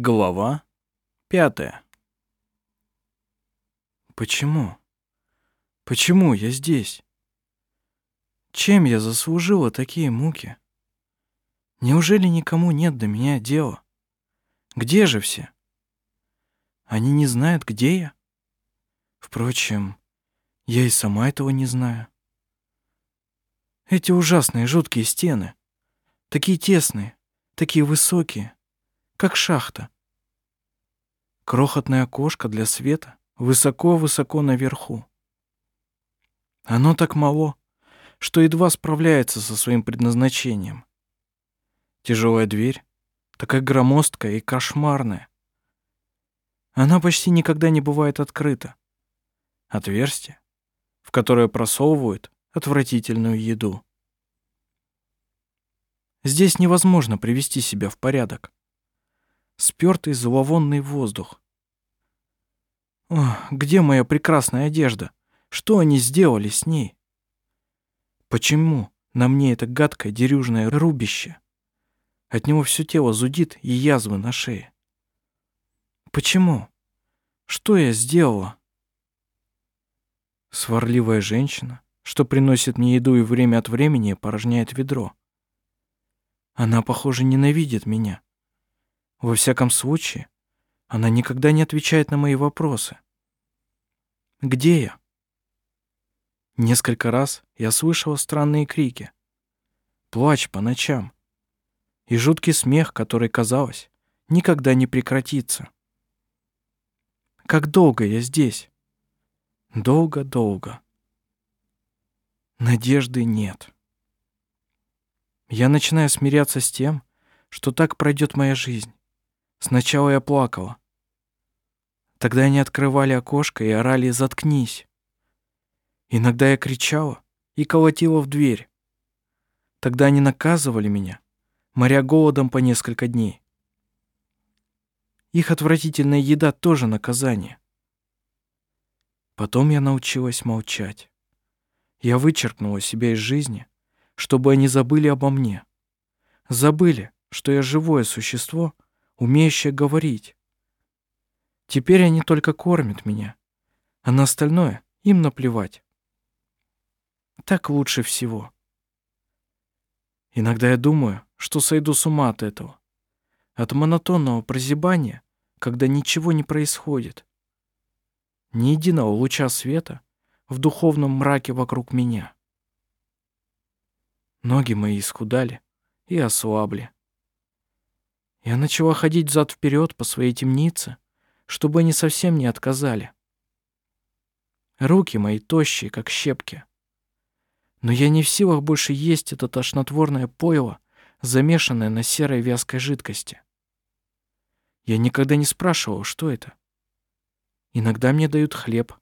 Глава пятая. Почему? Почему я здесь? Чем я заслужила такие муки? Неужели никому нет до меня дела? Где же все? Они не знают, где я? Впрочем, я и сама этого не знаю. Эти ужасные жуткие стены, такие тесные, такие высокие, как шахта. Крохотное окошко для света высоко-высоко наверху. Оно так мало, что едва справляется со своим предназначением. Тяжелая дверь, такая громоздкая и кошмарная. Она почти никогда не бывает открыта. Отверстие, в которое просовывают отвратительную еду. Здесь невозможно привести себя в порядок. Спёртый зловонный воздух. О, где моя прекрасная одежда? Что они сделали с ней? Почему на мне это гадкое дерюжное рубище? От него все тело зудит и язвы на шее. Почему? Что я сделала? Сварливая женщина, что приносит мне еду и время от времени порожняет ведро. Она, похоже, ненавидит меня. Во всяком случае, она никогда не отвечает на мои вопросы. Где я? Несколько раз я слышала странные крики, плач по ночам и жуткий смех, который, казалось, никогда не прекратится. Как долго я здесь? Долго-долго. Надежды нет. Я начинаю смиряться с тем, что так пройдет моя жизнь. Сначала я плакала. Тогда они открывали окошко и орали «Заткнись!». Иногда я кричала и колотила в дверь. Тогда они наказывали меня, моря голодом по несколько дней. Их отвратительная еда тоже наказание. Потом я научилась молчать. Я вычеркнула себя из жизни, чтобы они забыли обо мне. Забыли, что я живое существо, умеющее говорить. Теперь они только кормят меня, а на остальное им наплевать. Так лучше всего. Иногда я думаю, что сойду с ума от этого от монотонного прозябания, когда ничего не происходит. Ни единого луча света в духовном мраке вокруг меня. Ноги мои исхудали и ослабли. Я начала ходить зад вперед по своей темнице, чтобы они совсем не отказали. Руки мои тощие, как щепки. Но я не в силах больше есть это тошнотворное пойло, замешанное на серой вязкой жидкости. Я никогда не спрашивал, что это. Иногда мне дают хлеб.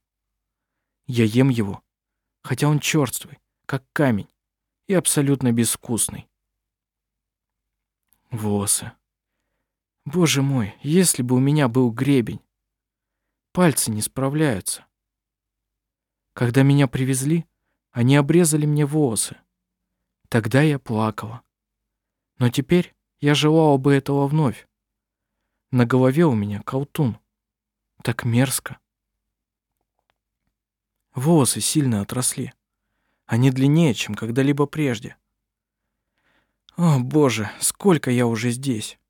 Я ем его, хотя он черствый, как камень, и абсолютно безвкусный. Волосы. Боже мой, если бы у меня был гребень. Пальцы не справляются. Когда меня привезли, они обрезали мне волосы. Тогда я плакала. Но теперь я желала бы этого вновь. На голове у меня колтун. Так мерзко. Волосы сильно отросли. Они длиннее, чем когда-либо прежде. О, боже, сколько я уже здесь.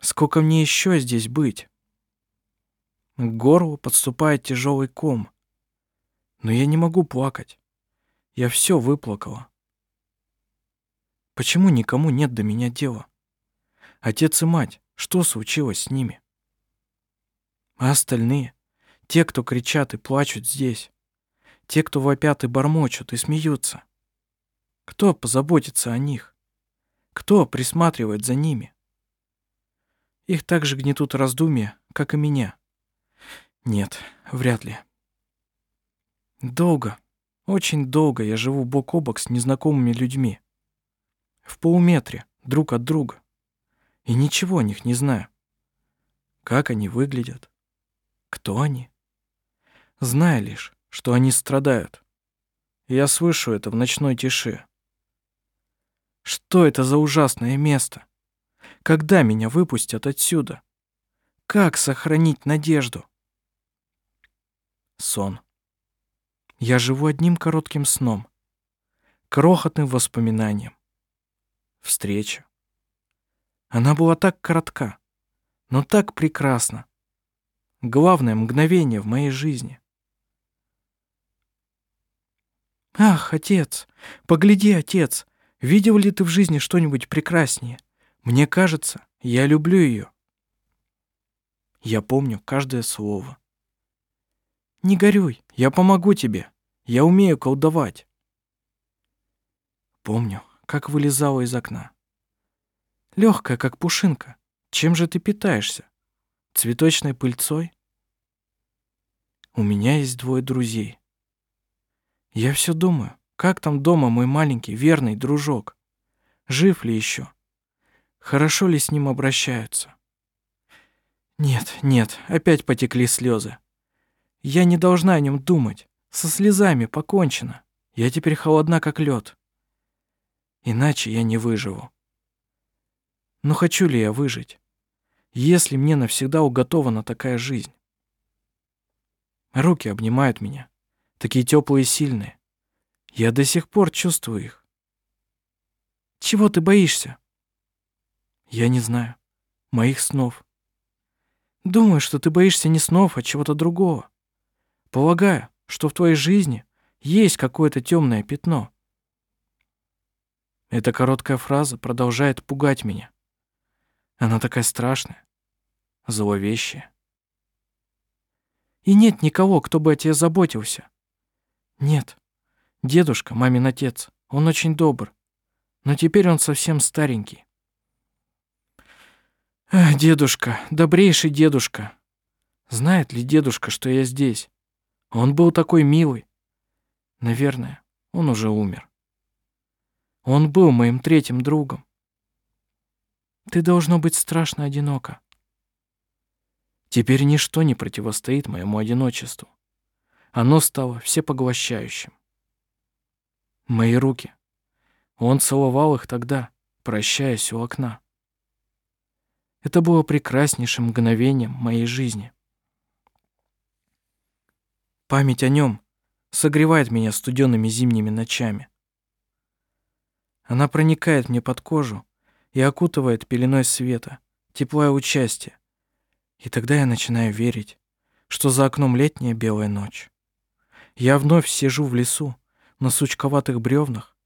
Сколько мне еще здесь быть? К горлу подступает тяжелый ком. Но я не могу плакать. Я все выплакала. Почему никому нет до меня дела? Отец и мать, что случилось с ними? А остальные? Те, кто кричат и плачут здесь. Те, кто вопят и бормочут и смеются. Кто позаботится о них? Кто присматривает за ними? Их так же гнетут раздумья, как и меня. Нет, вряд ли. Долго, очень долго я живу бок о бок с незнакомыми людьми. В полуметре друг от друга и ничего о них не знаю. Как они выглядят? Кто они? Знаю лишь, что они страдают. Я слышу это в ночной тиши. Что это за ужасное место? Когда меня выпустят отсюда? Как сохранить надежду? Сон. Я живу одним коротким сном, крохотным воспоминанием. Встреча. Она была так коротка, но так прекрасна. Главное мгновение в моей жизни. Ах, отец, погляди, отец, видел ли ты в жизни что-нибудь прекраснее? Мне кажется, я люблю ее. Я помню каждое слово. Не горюй, я помогу тебе. Я умею колдовать. Помню, как вылезала из окна. Легкая, как пушинка. Чем же ты питаешься? Цветочной пыльцой? У меня есть двое друзей. Я все думаю, как там дома мой маленький верный дружок? Жив ли еще? Хорошо ли с ним обращаются? Нет, нет, опять потекли слезы. Я не должна о нем думать. Со слезами покончено. Я теперь холодна, как лед. Иначе я не выживу. Но хочу ли я выжить, если мне навсегда уготована такая жизнь? Руки обнимают меня, такие теплые и сильные. Я до сих пор чувствую их. Чего ты боишься? Я не знаю. Моих снов. Думаю, что ты боишься не снов, а чего-то другого. Полагаю, что в твоей жизни есть какое-то темное пятно. Эта короткая фраза продолжает пугать меня. Она такая страшная, зловещая. И нет никого, кто бы о тебе заботился. Нет. Дедушка, мамин отец, он очень добр. Но теперь он совсем старенький. Дедушка, добрейший дедушка. Знает ли дедушка, что я здесь? Он был такой милый. Наверное, он уже умер. Он был моим третьим другом. Ты должно быть страшно одиноко. Теперь ничто не противостоит моему одиночеству. Оно стало всепоглощающим. Мои руки. Он целовал их тогда, прощаясь у окна. Это было прекраснейшим мгновением моей жизни. Память о нем согревает меня студенными зимними ночами. Она проникает мне под кожу и окутывает пеленой света, тепла и участия. И тогда я начинаю верить, что за окном летняя белая ночь. Я вновь сижу в лесу на сучковатых бревнах,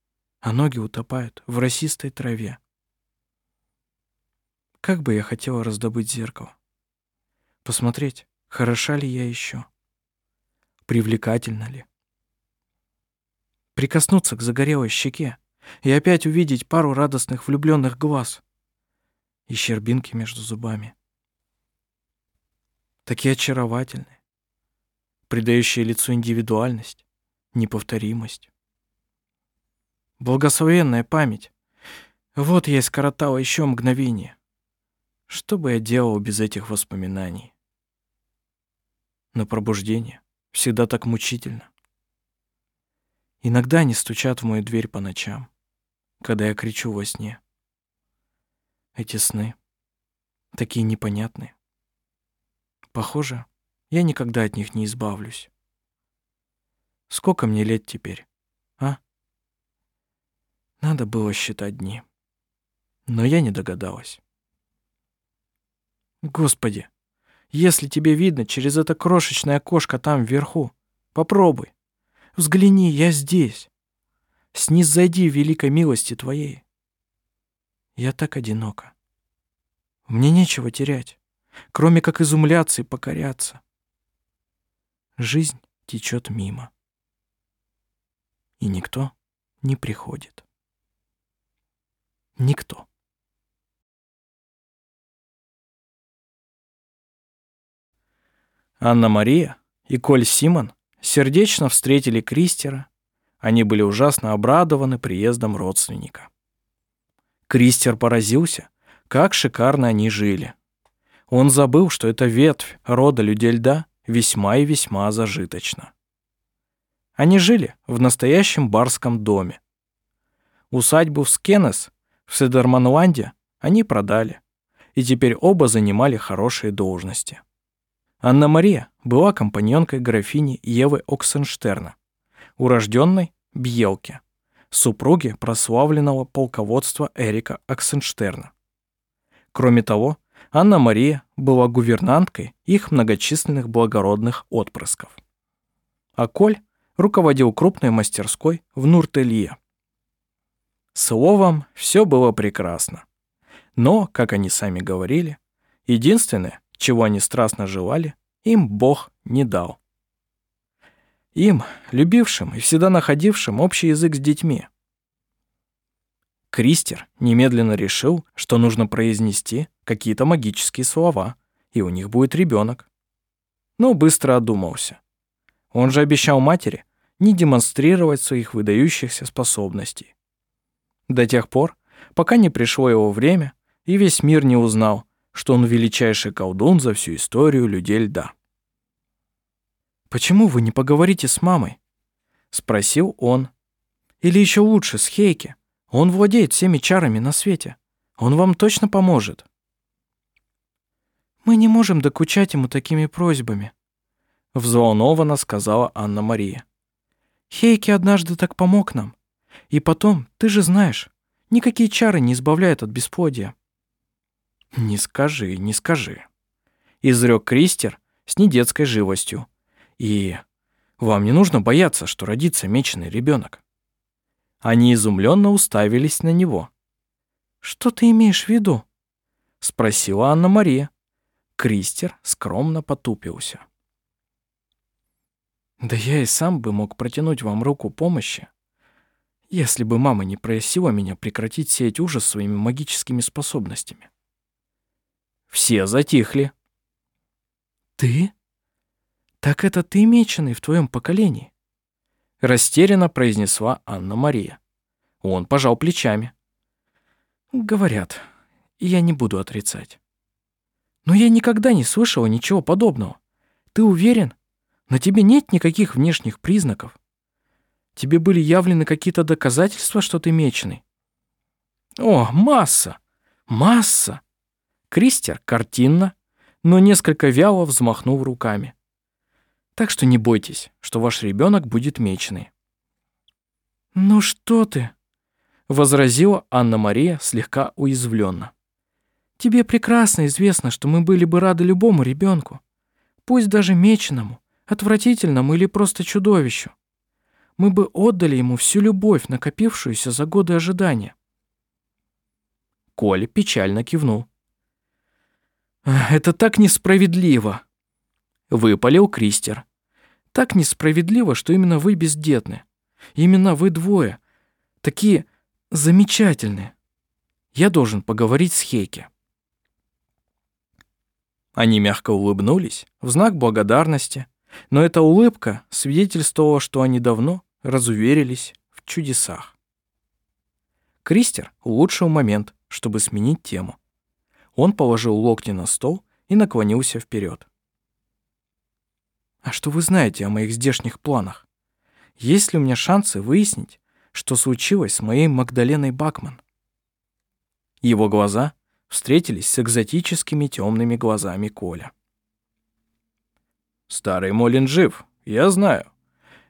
а ноги утопают в росистой траве. Как бы я хотела раздобыть зеркало. Посмотреть, хороша ли я еще. Привлекательна ли. Прикоснуться к загорелой щеке и опять увидеть пару радостных влюбленных глаз и щербинки между зубами. Такие очаровательные, придающие лицу индивидуальность, неповторимость. Благословенная память. Вот я и скоротала еще мгновение. Что бы я делал без этих воспоминаний? Но пробуждение всегда так мучительно. Иногда они стучат в мою дверь по ночам, когда я кричу во сне. Эти сны такие непонятные. Похоже, я никогда от них не избавлюсь. Сколько мне лет теперь, а? Надо было считать дни. Но я не догадалась. Господи, если тебе видно через это крошечное окошко там вверху, попробуй. Взгляни, я здесь. Снизойди великой милости твоей. Я так одинока. Мне нечего терять, кроме как изумляться и покоряться. Жизнь течет мимо. И никто не приходит. Никто. Анна-Мария и Коль Симон сердечно встретили Кристера. Они были ужасно обрадованы приездом родственника. Кристер поразился, как шикарно они жили. Он забыл, что эта ветвь рода людей льда весьма и весьма зажиточна. Они жили в настоящем барском доме. Усадьбу в Скенес в Седерманланде они продали и теперь оба занимали хорошие должности. Анна-Мария была компаньонкой графини Евы Оксенштерна, урожденной Бьелки, супруги прославленного полководства Эрика Оксенштерна. Кроме того, Анна-Мария была гувернанткой их многочисленных благородных отпрысков. А Коль руководил крупной мастерской в Нуртелье. Словом, все было прекрасно. Но, как они сами говорили, единственное, чего они страстно желали, им Бог не дал. Им, любившим и всегда находившим общий язык с детьми. Кристер немедленно решил, что нужно произнести какие-то магические слова, и у них будет ребенок. Но быстро одумался. Он же обещал матери не демонстрировать своих выдающихся способностей. До тех пор, пока не пришло его время, и весь мир не узнал, что он величайший колдун за всю историю людей льда. «Почему вы не поговорите с мамой?» — спросил он. «Или еще лучше, с Хейки. Он владеет всеми чарами на свете. Он вам точно поможет». «Мы не можем докучать ему такими просьбами», — взволнованно сказала Анна-Мария. «Хейки однажды так помог нам. И потом, ты же знаешь, никакие чары не избавляют от бесплодия». «Не скажи, не скажи», — изрек Кристер с недетской живостью. «И вам не нужно бояться, что родится меченый ребенок». Они изумленно уставились на него. «Что ты имеешь в виду?» — спросила Анна-Мария. Кристер скромно потупился. «Да я и сам бы мог протянуть вам руку помощи, если бы мама не просила меня прекратить сеять ужас своими магическими способностями. Все затихли. «Ты? Так это ты меченый в твоем поколении?» Растерянно произнесла Анна-Мария. Он пожал плечами. «Говорят, я не буду отрицать. Но я никогда не слышала ничего подобного. Ты уверен? На тебе нет никаких внешних признаков. Тебе были явлены какие-то доказательства, что ты меченый?» «О, масса! Масса!» Кристер картинно, но несколько вяло взмахнул руками. Так что не бойтесь, что ваш ребенок будет меченый. «Ну что ты?» — возразила Анна-Мария слегка уязвленно. «Тебе прекрасно известно, что мы были бы рады любому ребенку, пусть даже меченому, отвратительному или просто чудовищу. Мы бы отдали ему всю любовь, накопившуюся за годы ожидания». Коля печально кивнул. «Это так несправедливо!» — выпалил Кристер. «Так несправедливо, что именно вы бездетны. Именно вы двое. Такие замечательные. Я должен поговорить с Хейке». Они мягко улыбнулись в знак благодарности, но эта улыбка свидетельствовала, что они давно разуверились в чудесах. Кристер улучшил момент, чтобы сменить тему. Он положил локти на стол и наклонился вперед. «А что вы знаете о моих здешних планах? Есть ли у меня шансы выяснить, что случилось с моей Магдаленой Бакман?» Его глаза встретились с экзотическими темными глазами Коля. «Старый Молин жив, я знаю.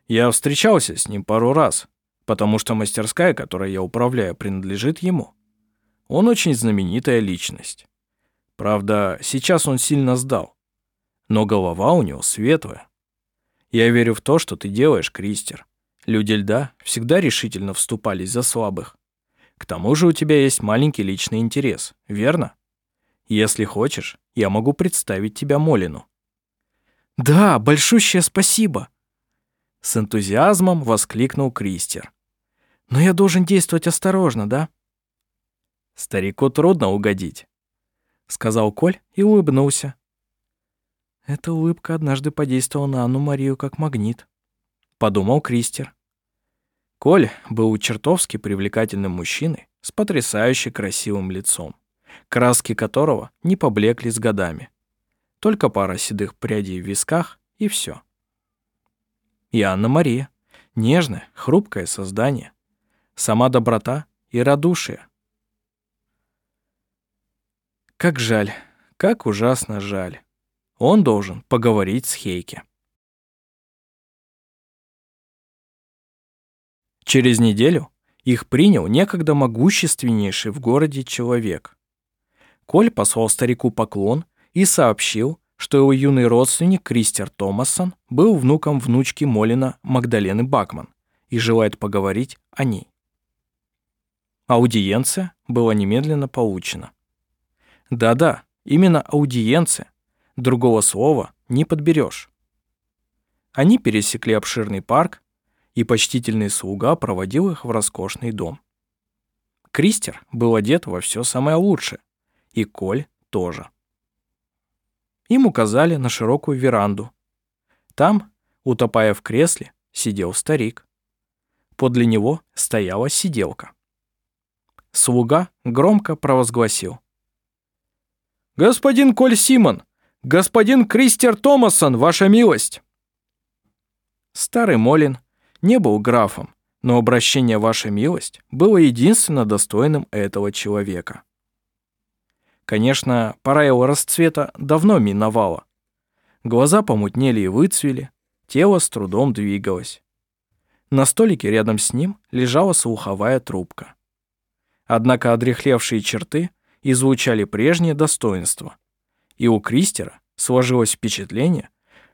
Я встречался с ним пару раз, потому что мастерская, которой я управляю, принадлежит ему. Он очень знаменитая личность. Правда, сейчас он сильно сдал. Но голова у него светлая. Я верю в то, что ты делаешь, Кристер. Люди льда всегда решительно вступались за слабых. К тому же у тебя есть маленький личный интерес, верно? Если хочешь, я могу представить тебя Молину. Да, большущее спасибо. С энтузиазмом воскликнул Кристер. Но я должен действовать осторожно, да? Старику трудно угодить. — сказал Коль и улыбнулся. Эта улыбка однажды подействовала на Анну Марию как магнит, — подумал Кристер. Коль был чертовски привлекательным мужчиной с потрясающе красивым лицом, краски которого не поблекли с годами. Только пара седых прядей в висках и все. И Анна Мария, нежное, хрупкое создание, сама доброта и радушие — Как жаль, как ужасно жаль. Он должен поговорить с Хейке. Через неделю их принял некогда могущественнейший в городе человек. Коль послал старику поклон и сообщил, что его юный родственник Кристер Томасон был внуком внучки Молина Магдалены Бакман и желает поговорить о ней. Аудиенция была немедленно получена. Да-да, именно аудиенция. Другого слова не подберешь. Они пересекли обширный парк, и почтительный слуга проводил их в роскошный дом. Кристер был одет во все самое лучшее, и Коль тоже. Им указали на широкую веранду. Там, утопая в кресле, сидел старик. Подле него стояла сиделка. Слуга громко провозгласил. «Господин Коль Симон! Господин Кристер Томасон, ваша милость!» Старый Молин не был графом, но обращение «Ваша милость» было единственно достойным этого человека. Конечно, пора его расцвета давно миновала. Глаза помутнели и выцвели, тело с трудом двигалось. На столике рядом с ним лежала слуховая трубка. Однако одрехлевшие черты излучали прежнее достоинство, и у Кристера сложилось впечатление,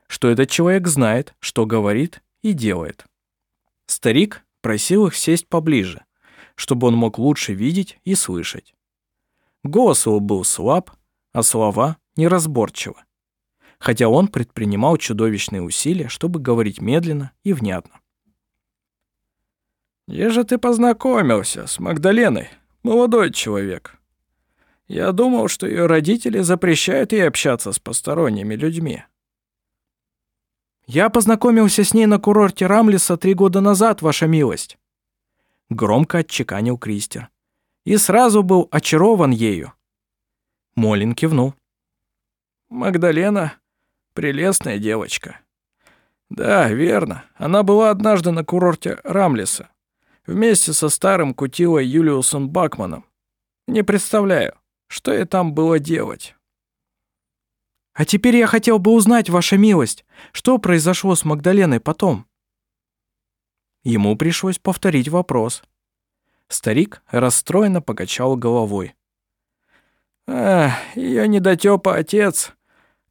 что этот человек знает, что говорит и делает. Старик просил их сесть поближе, чтобы он мог лучше видеть и слышать. Голос его был слаб, а слова неразборчивы. Хотя он предпринимал чудовищные усилия, чтобы говорить медленно и внятно. «Где же ты познакомился с Магдаленой, молодой человек? Я думал, что ее родители запрещают ей общаться с посторонними людьми». «Я познакомился с ней на курорте Рамлиса три года назад, ваша милость», — громко отчеканил Кристер и сразу был очарован ею. Молин кивнул. «Магдалена — прелестная девочка. Да, верно, она была однажды на курорте Рамлиса, вместе со старым кутилой Юлиусом Бакманом. Не представляю, что ей там было делать». «А теперь я хотел бы узнать, ваша милость, что произошло с Магдаленой потом?» Ему пришлось повторить вопрос. Старик расстроенно покачал головой. «Ах, ее недотёпа отец,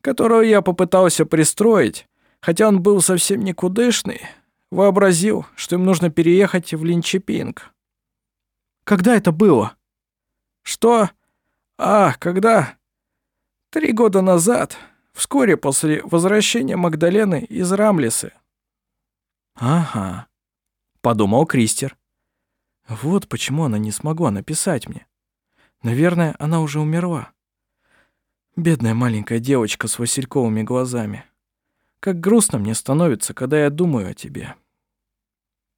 которого я попытался пристроить, хотя он был совсем никудышный, вообразил, что им нужно переехать в Линчепинг». «Когда это было?» «Что? А, когда?» «Три года назад, вскоре после возвращения Магдалены из Рамлисы». «Ага», — подумал Кристер. Вот почему она не смогла написать мне. Наверное, она уже умерла. Бедная маленькая девочка с васильковыми глазами. Как грустно мне становится, когда я думаю о тебе.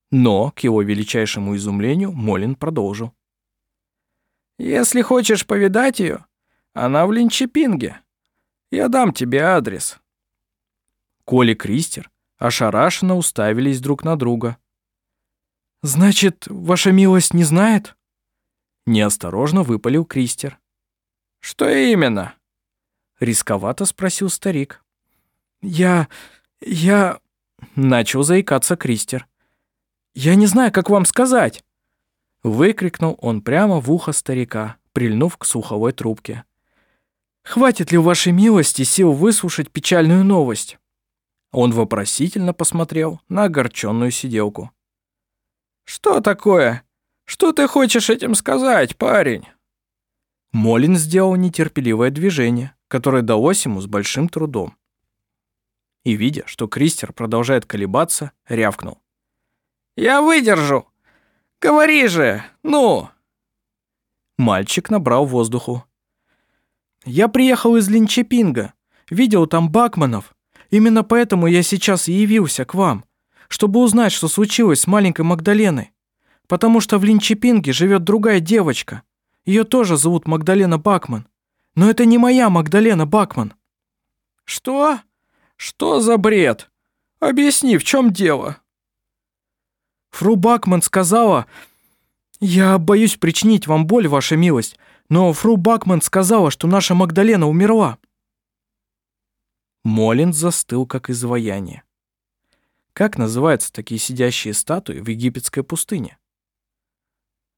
Но, к его величайшему изумлению, Молин продолжил. «Если хочешь повидать ее, она в Линчепинге. Я дам тебе адрес». Коли Кристер ошарашенно уставились друг на друга. «Значит, ваша милость не знает?» Неосторожно выпалил Кристер. «Что именно?» Рисковато спросил старик. «Я... я...» Начал заикаться Кристер. «Я не знаю, как вам сказать!» Выкрикнул он прямо в ухо старика, прильнув к слуховой трубке. «Хватит ли у вашей милости сил выслушать печальную новость?» Он вопросительно посмотрел на огорченную сиделку. «Что такое? Что ты хочешь этим сказать, парень?» Молин сделал нетерпеливое движение, которое далось ему с большим трудом. И, видя, что Кристер продолжает колебаться, рявкнул. «Я выдержу! Говори же, ну!» Мальчик набрал воздуху. «Я приехал из Линчепинга, видел там Бакманов. Именно поэтому я сейчас и явился к вам чтобы узнать, что случилось с маленькой Магдаленой. Потому что в Линчепинге живет другая девочка. Ее тоже зовут Магдалена Бакман. Но это не моя Магдалена Бакман». «Что? Что за бред? Объясни, в чем дело?» Фру Бакман сказала... «Я боюсь причинить вам боль, ваша милость, Но фру Бакман сказала, что наша Магдалена умерла. Молин застыл, как изваяние. Как называются такие сидящие статуи в египетской пустыне?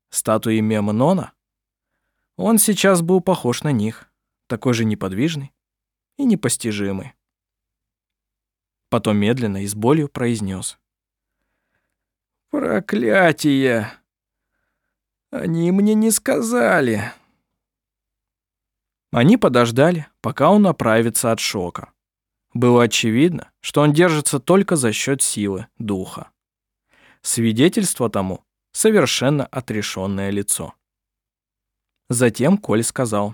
Статуи Мемнона? Он сейчас был похож на них, такой же неподвижный и непостижимый. Потом медленно и с болью произнес: «Проклятие! Они мне не сказали!» Они подождали, пока он оправится от шока. Было очевидно, что он держится только за счет силы духа. Свидетельство тому — совершенно отрешенное лицо. Затем Коль сказал.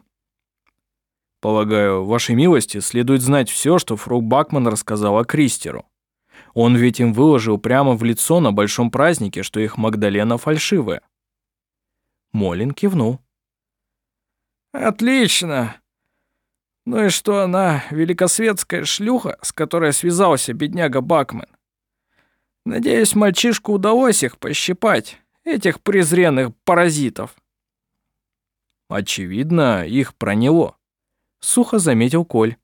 «Полагаю, вашей милости следует знать все, что фру Бакман рассказал о Кристеру. Он ведь им выложил прямо в лицо на большом празднике, что их Магдалена фальшивая». Молин кивнул. «Отлично. Ну и что она великосветская шлюха, с которой связался бедняга Бакмен? Надеюсь, мальчишку удалось их пощипать, этих презренных паразитов. Очевидно, их проняло, сухо заметил Коль,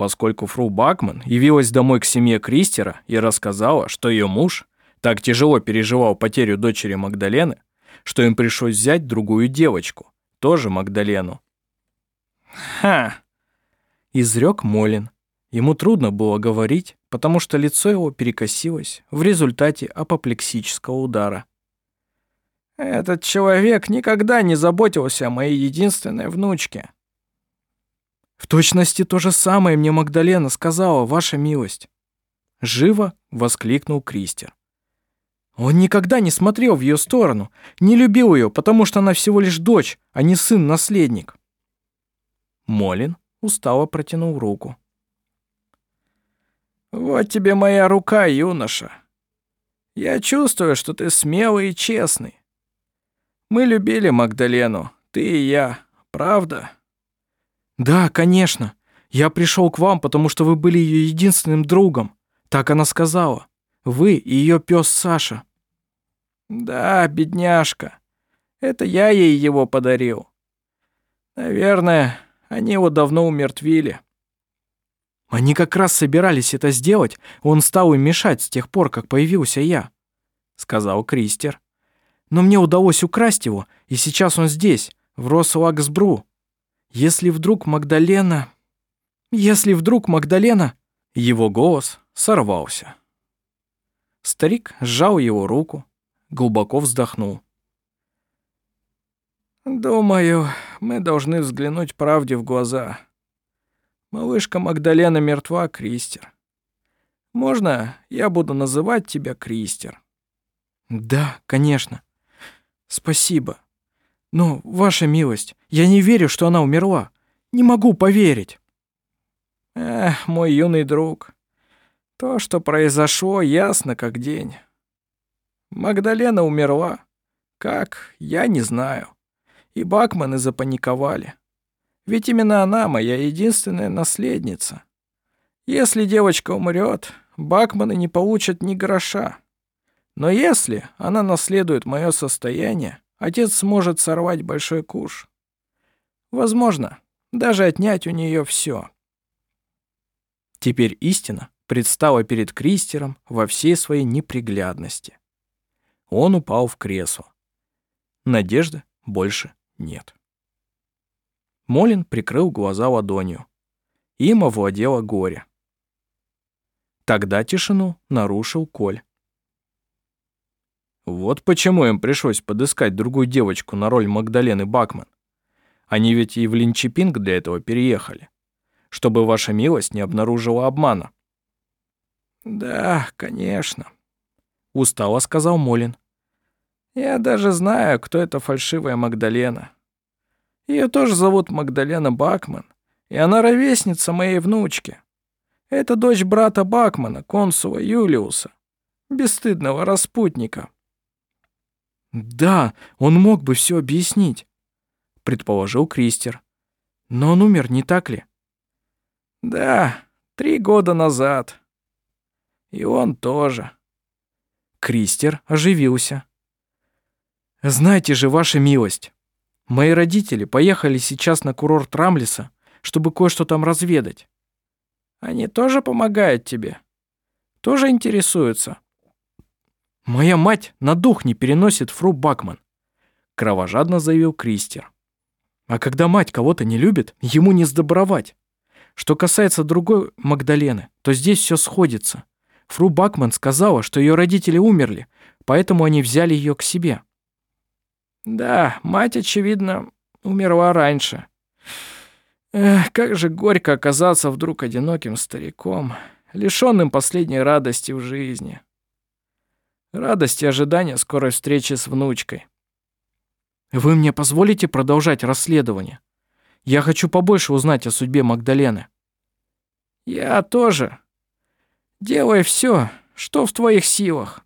поскольку фру Бакман явилась домой к семье Кристера и рассказала, что ее муж так тяжело переживал потерю дочери Магдалены, что им пришлось взять другую девочку, тоже Магдалену. «Ха!» изрек Молин. Ему трудно было говорить, потому что лицо его перекосилось в результате апоплексического удара. «Этот человек никогда не заботился о моей единственной внучке». «В точности то же самое мне Магдалена сказала, ваша милость». Живо воскликнул Кристер. Он никогда не смотрел в ее сторону, не любил ее, потому что она всего лишь дочь, а не сын-наследник. Молин устало протянул руку. «Вот тебе моя рука, юноша. Я чувствую, что ты смелый и честный. Мы любили Магдалену, ты и я, правда?» «Да, конечно. Я пришел к вам, потому что вы были ее единственным другом. Так она сказала. Вы и ее пес Саша». «Да, бедняжка. Это я ей его подарил. Наверное, они его давно умертвили. Они как раз собирались это сделать, он стал им мешать с тех пор, как появился я, сказал Кристер. Но мне удалось украсть его, и сейчас он здесь, в Рослаксбру. Если вдруг Магдалена... Если вдруг Магдалена... Его голос сорвался. Старик сжал его руку, глубоко вздохнул. «Думаю, мы должны взглянуть правде в глаза. Малышка Магдалена мертва, Кристер. Можно я буду называть тебя Кристер?» «Да, конечно. Спасибо. Но, ваша милость, я не верю, что она умерла. Не могу поверить». «Эх, мой юный друг, то, что произошло, ясно как день. Магдалена умерла. Как, я не знаю и Бакманы запаниковали. Ведь именно она моя единственная наследница. Если девочка умрет, Бакманы не получат ни гроша. Но если она наследует мое состояние, отец сможет сорвать большой куш. Возможно, даже отнять у нее все. Теперь истина предстала перед Кристером во всей своей неприглядности. Он упал в кресло. Надежды больше нет. Молин прикрыл глаза ладонью. Им овладело горе. Тогда тишину нарушил Коль. Вот почему им пришлось подыскать другую девочку на роль Магдалены Бакман. Они ведь и в Линчепинг для этого переехали. Чтобы ваша милость не обнаружила обмана. «Да, конечно», — устало сказал Молин. Я даже знаю, кто эта фальшивая Магдалена. Ее тоже зовут Магдалена Бакман, и она ровесница моей внучки. Это дочь брата Бакмана, консула Юлиуса, бесстыдного распутника. Да, он мог бы все объяснить, предположил Кристер. Но он умер, не так ли? Да, три года назад. И он тоже. Кристер оживился. Знаете же, ваша милость, Мои родители поехали сейчас на курорт Рамлиса, чтобы кое-что там разведать. Они тоже помогают тебе? Тоже интересуются? Моя мать на дух не переносит фру Бакман, кровожадно заявил Кристер. А когда мать кого-то не любит, ему не сдобровать. Что касается другой Магдалены, то здесь все сходится. Фру Бакман сказала, что ее родители умерли, поэтому они взяли ее к себе. Да, мать, очевидно, умерла раньше. Эх, как же горько оказаться вдруг одиноким стариком, лишённым последней радости в жизни. Радости ожидания скорой встречи с внучкой. Вы мне позволите продолжать расследование? Я хочу побольше узнать о судьбе Магдалены. Я тоже. Делай все, что в твоих силах.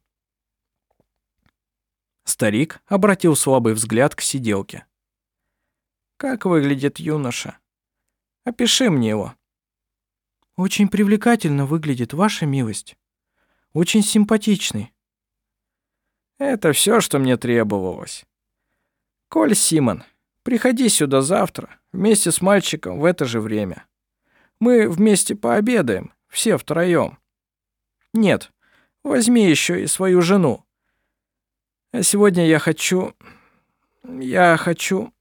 Старик обратил слабый взгляд к сиделке. «Как выглядит юноша? Опиши мне его». «Очень привлекательно выглядит ваша милость. Очень симпатичный». «Это все, что мне требовалось. Коль Симон, приходи сюда завтра вместе с мальчиком в это же время. Мы вместе пообедаем, все втроем. Нет, возьми еще и свою жену. А сегодня я хочу... Я хочу...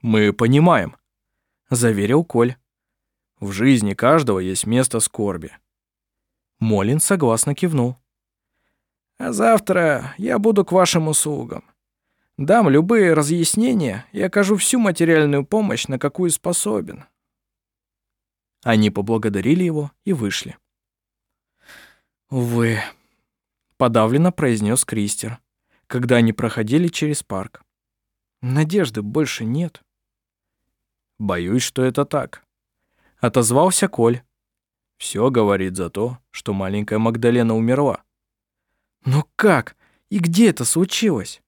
Мы понимаем, заверил Коль. В жизни каждого есть место скорби. Молин согласно кивнул. А завтра я буду к вашим услугам. Дам любые разъяснения и окажу всю материальную помощь, на какую способен. Они поблагодарили его и вышли. «Увы», — подавленно произнес Кристер когда они проходили через парк. Надежды больше нет. Боюсь, что это так. Отозвался Коль. Все говорит за то, что маленькая Магдалена умерла. Но как? И где это случилось?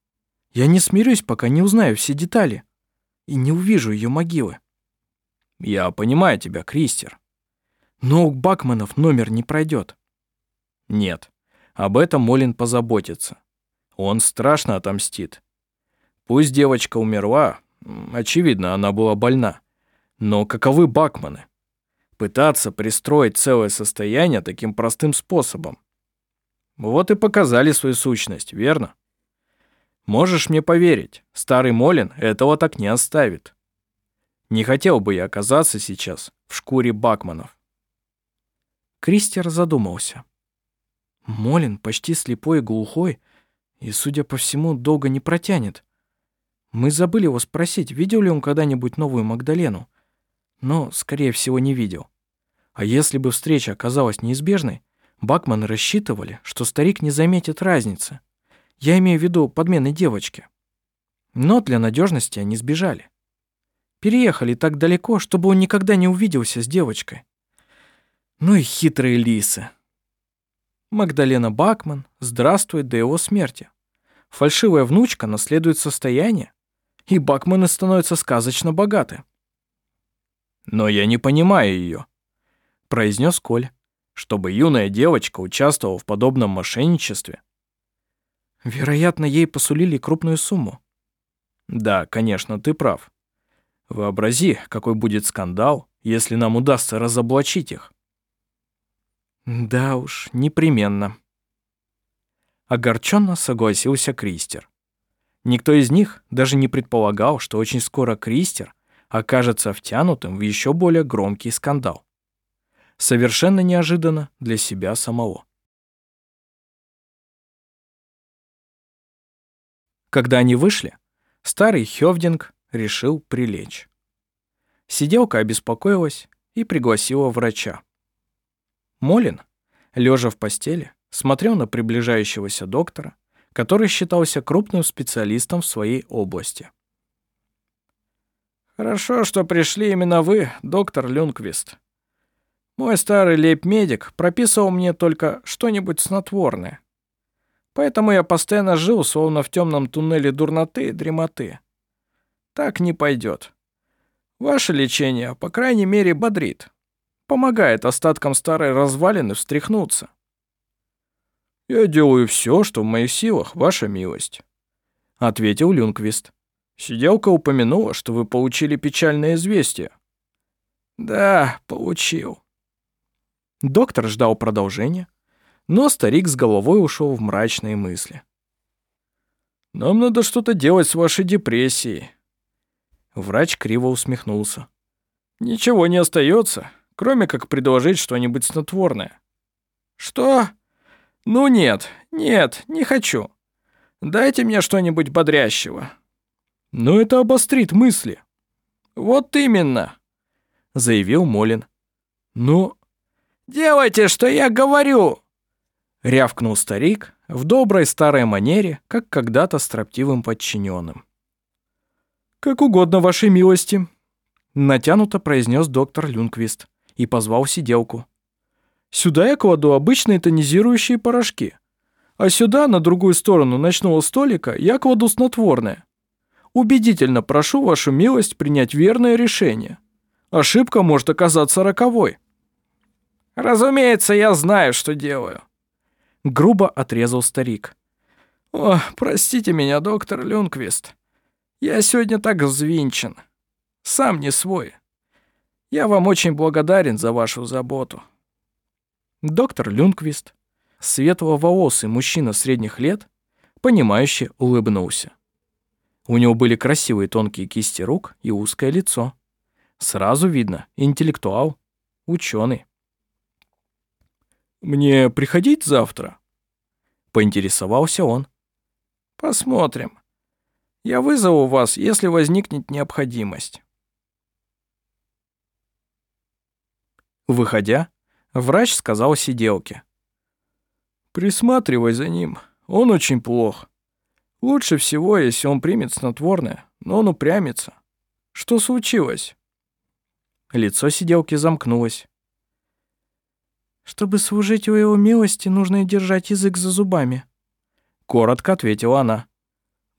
Я не смирюсь, пока не узнаю все детали и не увижу ее могилы. Я понимаю тебя, Кристер. Но у Бакманов номер не пройдет. Нет, об этом Молин позаботится. Он страшно отомстит. Пусть девочка умерла, очевидно, она была больна. Но каковы Бакманы? Пытаться пристроить целое состояние таким простым способом. Вот и показали свою сущность, верно? Можешь мне поверить, старый Молин этого так не оставит. Не хотел бы я оказаться сейчас в шкуре Бакманов. Кристер задумался. Молин, почти слепой и глухой, и, судя по всему, долго не протянет. Мы забыли его спросить, видел ли он когда-нибудь новую Магдалену, но, скорее всего, не видел. А если бы встреча оказалась неизбежной, Бакманы рассчитывали, что старик не заметит разницы. Я имею в виду подмены девочки. Но для надежности они сбежали. Переехали так далеко, чтобы он никогда не увиделся с девочкой. Ну и хитрые лисы. Магдалена Бакман здравствует до его смерти. Фальшивая внучка наследует состояние, и Бакманы становятся сказочно богаты. «Но я не понимаю ее», — произнес Коль, чтобы юная девочка участвовала в подобном мошенничестве. Вероятно, ей посулили крупную сумму. Да, конечно, ты прав. Вообрази, какой будет скандал, если нам удастся разоблачить их. Да уж, непременно. Огорченно согласился Кристер. Никто из них даже не предполагал, что очень скоро Кристер окажется втянутым в еще более громкий скандал. Совершенно неожиданно для себя самого. Когда они вышли, старый Хёвдинг решил прилечь. Сиделка обеспокоилась и пригласила врача. Молин, лежа в постели, смотрел на приближающегося доктора, который считался крупным специалистом в своей области. «Хорошо, что пришли именно вы, доктор Люнквист. Мой старый лейб-медик прописывал мне только что-нибудь снотворное. Поэтому я постоянно жил, словно в темном туннеле дурноты и дремоты. Так не пойдет. Ваше лечение, по крайней мере, бодрит помогает остаткам старой развалины встряхнуться. Я делаю все, что в моих силах, ваша милость, ответил Люнквист. Сиделка упомянула, что вы получили печальное известие. Да, получил. Доктор ждал продолжения, но старик с головой ушел в мрачные мысли. Нам надо что-то делать с вашей депрессией. Врач криво усмехнулся. Ничего не остается, кроме как предложить что-нибудь снотворное. Что? Ну нет, нет, не хочу. Дайте мне что-нибудь бодрящего. Но это обострит мысли. Вот именно, заявил Молин. Ну, делайте, что я говорю, рявкнул старик в доброй старой манере, как когда-то строптивым подчиненным. Как угодно, вашей милости, натянуто произнес доктор Люнквист и позвал сиделку. Сюда я кладу обычные тонизирующие порошки, а сюда, на другую сторону ночного столика, я кладу снотворное. Убедительно прошу вашу милость принять верное решение. Ошибка может оказаться роковой. Разумеется, я знаю, что делаю. Грубо отрезал старик. О, простите меня, доктор Люнквист. Я сегодня так взвинчен. Сам не свой. Я вам очень благодарен за вашу заботу. Доктор Люнквист, светловолосый мужчина средних лет, понимающе улыбнулся. У него были красивые тонкие кисти рук и узкое лицо. Сразу видно, интеллектуал, ученый. «Мне приходить завтра?» Поинтересовался он. «Посмотрим. Я вызову вас, если возникнет необходимость». Выходя, врач сказал сиделке. «Присматривай за ним, он очень плох. Лучше всего, если он примет снотворное, но он упрямится. Что случилось?» Лицо сиделки замкнулось. «Чтобы служить у его милости, нужно держать язык за зубами», — коротко ответила она.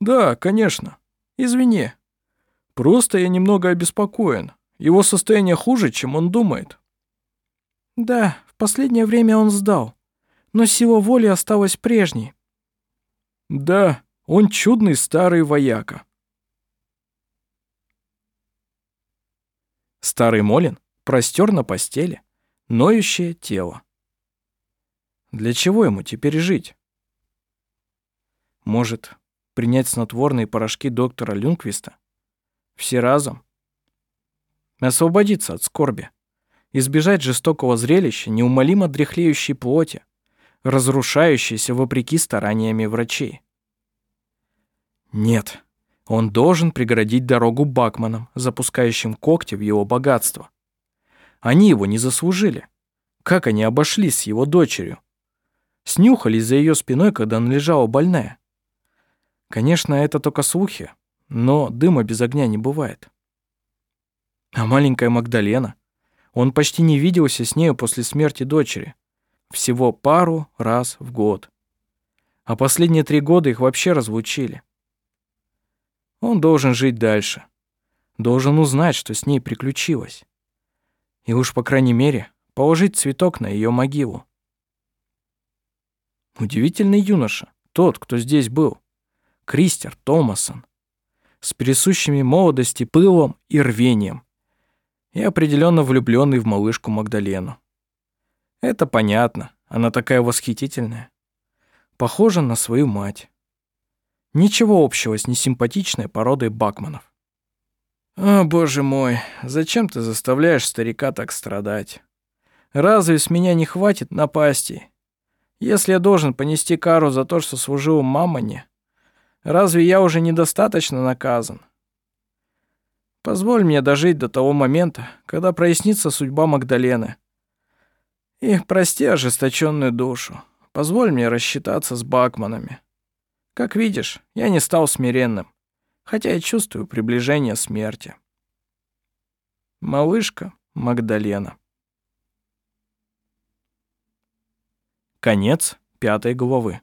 «Да, конечно. Извини. Просто я немного обеспокоен. Его состояние хуже, чем он думает». «Да, в последнее время он сдал, но сила воли осталась прежней». «Да, он чудный старый вояка». Старый Молин простер на постели ноющее тело. Для чего ему теперь жить? Может, принять снотворные порошки доктора Люнквиста? Все разом? Освободиться от скорби? Избежать жестокого зрелища неумолимо дряхлеющей плоти, разрушающейся вопреки стараниями врачей? Нет, он должен преградить дорогу Бакманам, запускающим когти в его богатство. Они его не заслужили. Как они обошлись с его дочерью? Снюхались за ее спиной, когда она лежала больная. Конечно, это только слухи, но дыма без огня не бывает. А маленькая Магдалена? Он почти не виделся с нею после смерти дочери. Всего пару раз в год. А последние три года их вообще разлучили. Он должен жить дальше. Должен узнать, что с ней приключилось. И уж, по крайней мере, положить цветок на ее могилу. Удивительный юноша, тот, кто здесь был. Кристер Томасон. С присущими молодости пылом и рвением. И определенно влюбленный в малышку Магдалену. Это понятно, она такая восхитительная. Похожа на свою мать. Ничего общего с несимпатичной породой Бакманов. О, боже мой, зачем ты заставляешь старика так страдать? Разве с меня не хватит напасти? Если я должен понести кару за то, что служил мамоне, разве я уже недостаточно наказан? Позволь мне дожить до того момента, когда прояснится судьба Магдалены. И прости ожесточенную душу. Позволь мне рассчитаться с Бакманами. Как видишь, я не стал смиренным, хотя и чувствую приближение смерти. Малышка Магдалена. Конец пятой главы.